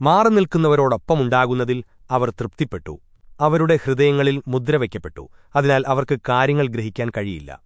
മാറി നിൽക്കുന്നവരോടൊപ്പമുണ്ടാകുന്നതിൽ അവർ തൃപ്തിപ്പെട്ടു. അവരുടെ ഹൃദയങ്ങളിൽ മുദ്രവയ്ക്കപ്പെട്ടു അതിനാൽ അവർക്ക് കാര്യങ്ങൾ ഗ്രഹിക്കാൻ കഴിയില്ല.